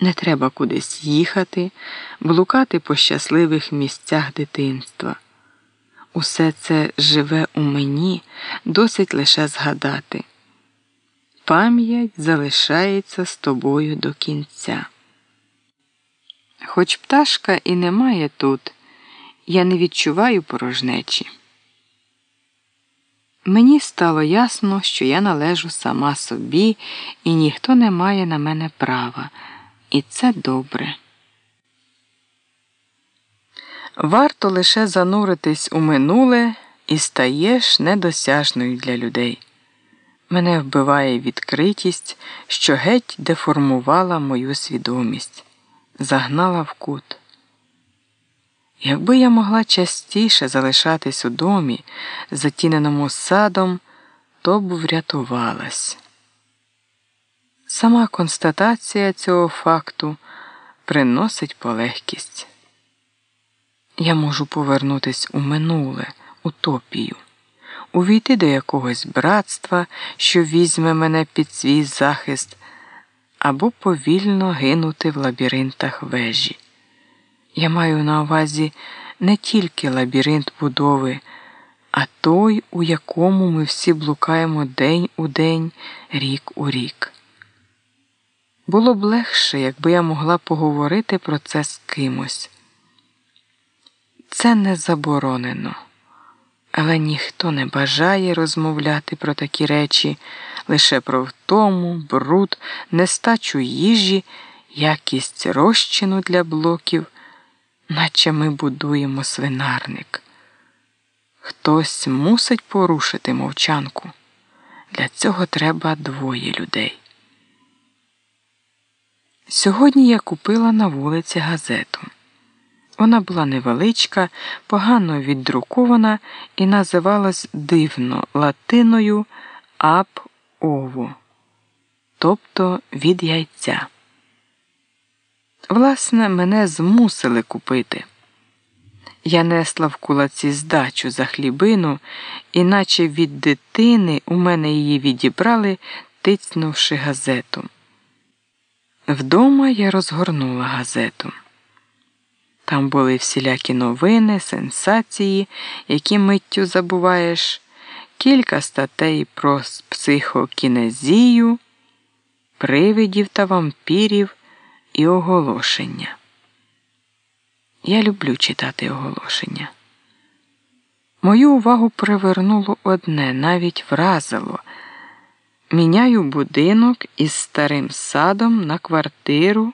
Не треба кудись їхати, блукати по щасливих місцях дитинства. Усе це живе у мені, досить лише згадати. Пам'ять залишається з тобою до кінця. Хоч пташка і немає тут, я не відчуваю порожнечі. Мені стало ясно, що я належу сама собі, і ніхто не має на мене права, і це добре. Варто лише зануритись у минуле і стаєш недосяжною для людей. Мене вбиває відкритість, що геть деформувала мою свідомість, загнала в кут. Якби я могла частіше залишатись у домі, затіненому садом, то б врятувалась. Сама констатація цього факту приносить полегкість. Я можу повернутись у минуле, утопію, увійти до якогось братства, що візьме мене під свій захист, або повільно гинути в лабіринтах вежі. Я маю на увазі не тільки лабіринт будови, а той, у якому ми всі блукаємо день у день, рік у рік. Було б легше, якби я могла поговорити про це з кимось. Це не заборонено, але ніхто не бажає розмовляти про такі речі, лише про втому, бруд, нестачу їжі, якість розчину для блоків наче ми будуємо свинарник. Хтось мусить порушити мовчанку. Для цього треба двоє людей. Сьогодні я купила на вулиці газету. Вона була невеличка, погано віддрукована і називалась дивно латиною аб ово, тобто від яйця. Власне, мене змусили купити. Я несла в кулаці здачу за хлібину, іначе від дитини у мене її відібрали, тицнувши газету. Вдома я розгорнула газету. Там були всілякі новини, сенсації, які миттю забуваєш, кілька статей про психокінезію, привидів та вампірів і оголошення. Я люблю читати оголошення. Мою увагу привернуло одне, навіть вразило. Міняю будинок із старим садом на квартиру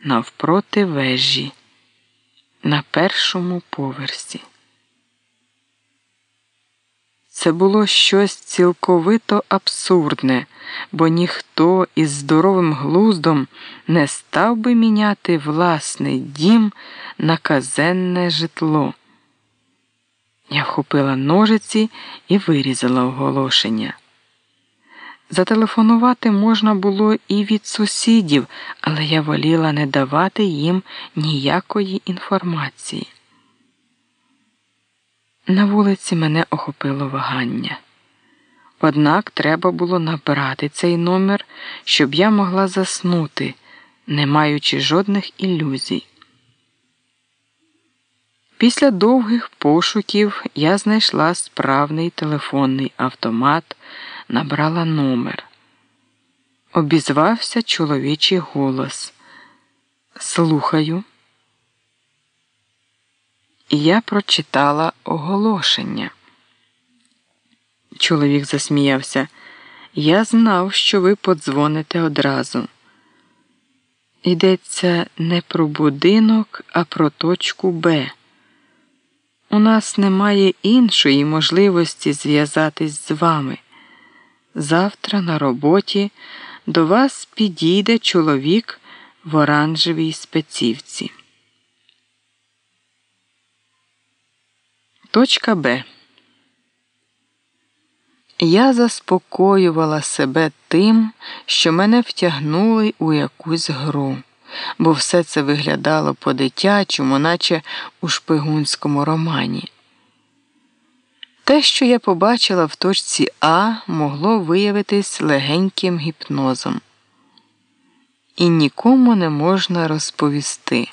навпроти вежі на першому поверсі. Це було щось цілковито абсурдне, бо ніхто із здоровим глуздом не став би міняти власний дім на казенне житло. Я вхопила ножиці і вирізала оголошення. Зателефонувати можна було і від сусідів, але я воліла не давати їм ніякої інформації. На вулиці мене охопило вагання. Однак треба було набрати цей номер, щоб я могла заснути, не маючи жодних ілюзій. Після довгих пошуків я знайшла справний телефонний автомат, набрала номер. Обізвався чоловічий голос. Слухаю я прочитала оголошення. Чоловік засміявся. Я знав, що ви подзвоните одразу. Йдеться не про будинок, а про точку Б. У нас немає іншої можливості зв'язатись з вами. Завтра на роботі до вас підійде чоловік в оранжевій спецівці. Точка Б. Я заспокоювала себе тим, що мене втягнули у якусь гру, бо все це виглядало по-дитячому, наче у шпигунському романі. Те, що я побачила в точці А, могло виявитись легеньким гіпнозом. і нікому не можна розповісти.